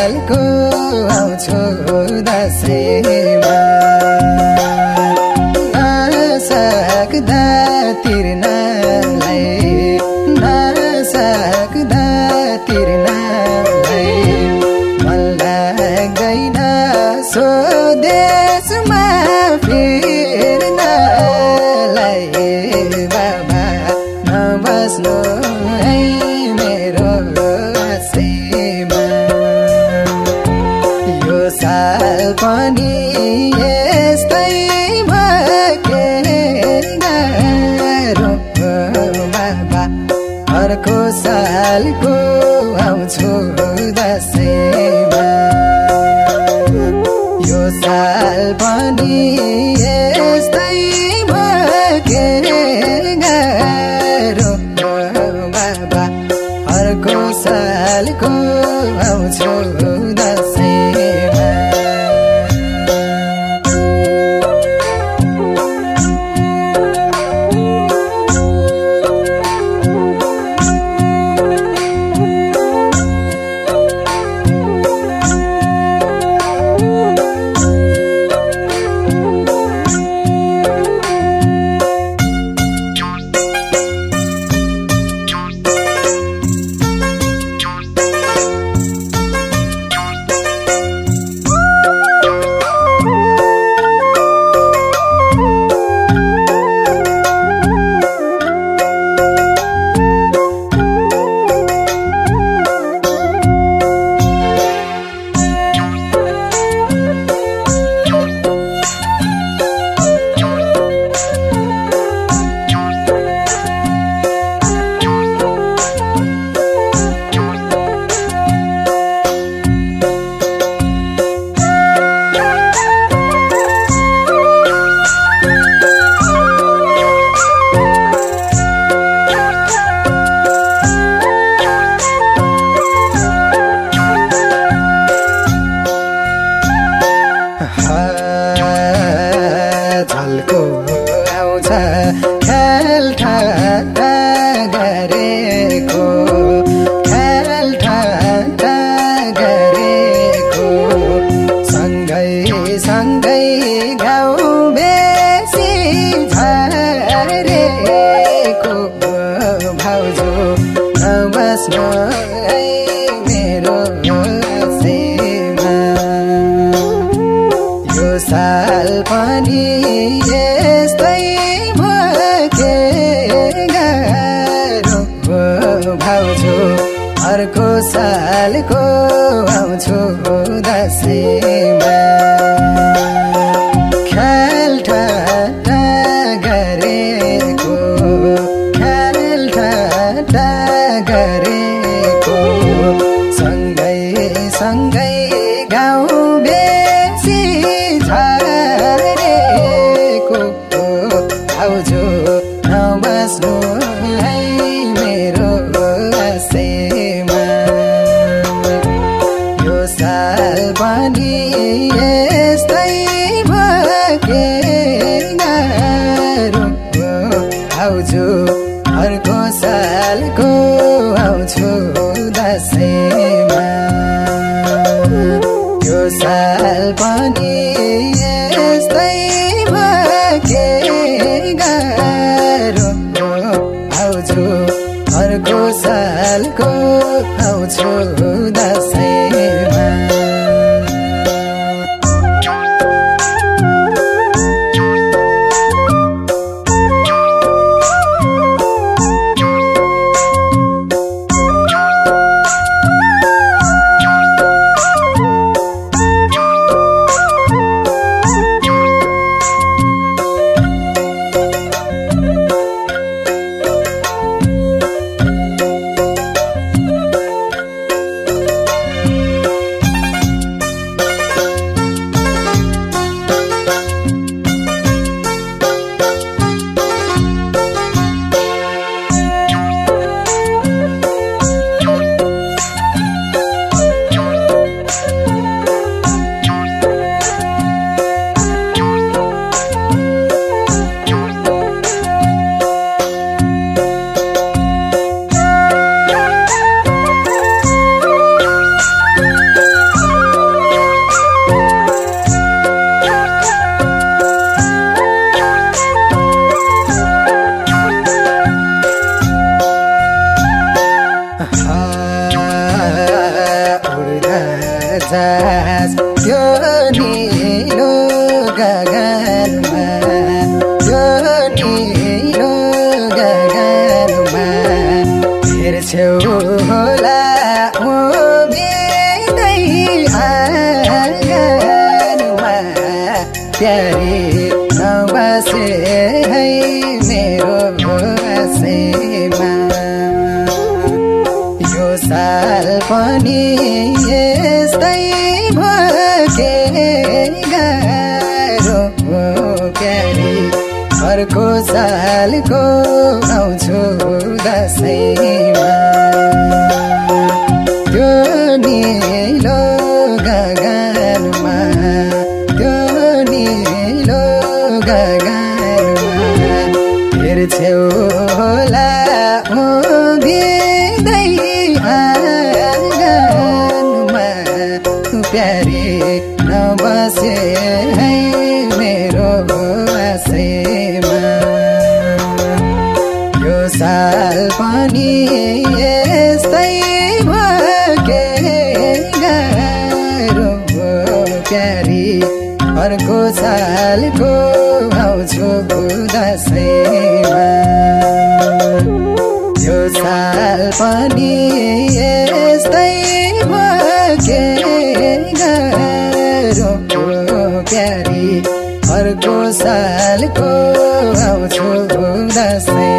नेपालको आउँछु दसैँमा। है मेरो आशैमा यो साल पनि आउँछु अर्को सालको आउँछु दसैँमा यो साल पनि यस्तै गाह्रो आउँछु अर्को सालको आउँछु दसैँमा त्यो निलो गगनमा साल पनि यस्तै गाह्रो प्यारी अर्को सालको आउँछु दसैँमा। त्यो निलो गगनमा त्यो निलो गगनमा। हेर्छौ होला आउँछु यो साल पनि यस्तै प्यारी। अर्को सालको आउँछु दसैँमा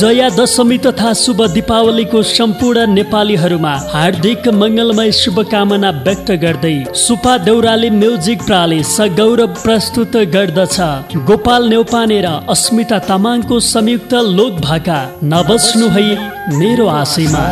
विजया दशमी तथा शुभ दीपावलीको सम्पूर्ण नेपालीहरूमा हार्दिक मङ्गलमय शुभकामना व्यक्त गर्दै सुपा देउराली म्युजिक प्राली सगौरव प्रस्तुत गर्दछ। गोपाल नेौपाने र अस्मिता तामाङको संयुक्त लोक भाका नबस्नु है मेरो आशैमा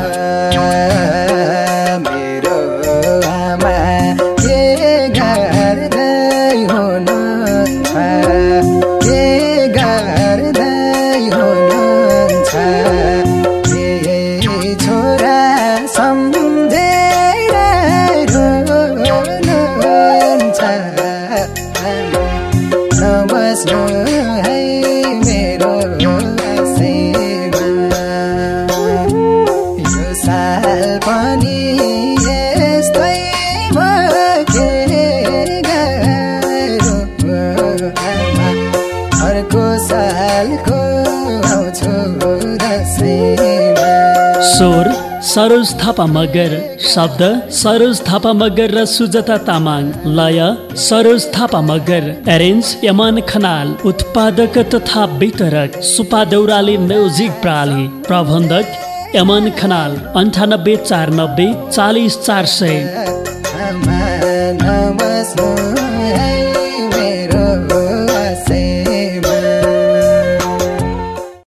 सरोज थापा मगर शब्द सरोज थापा मगर र सुजता तामाङ लय सरोज थापा मगर एरेन्ज यमन खनाल उत्पादक तथा वितरक सुपा दौराली म्युजिक प्रणाली प्रबन्धक यमन खनाल अन्ठानब्बे चार नब्बे चालिस चार सय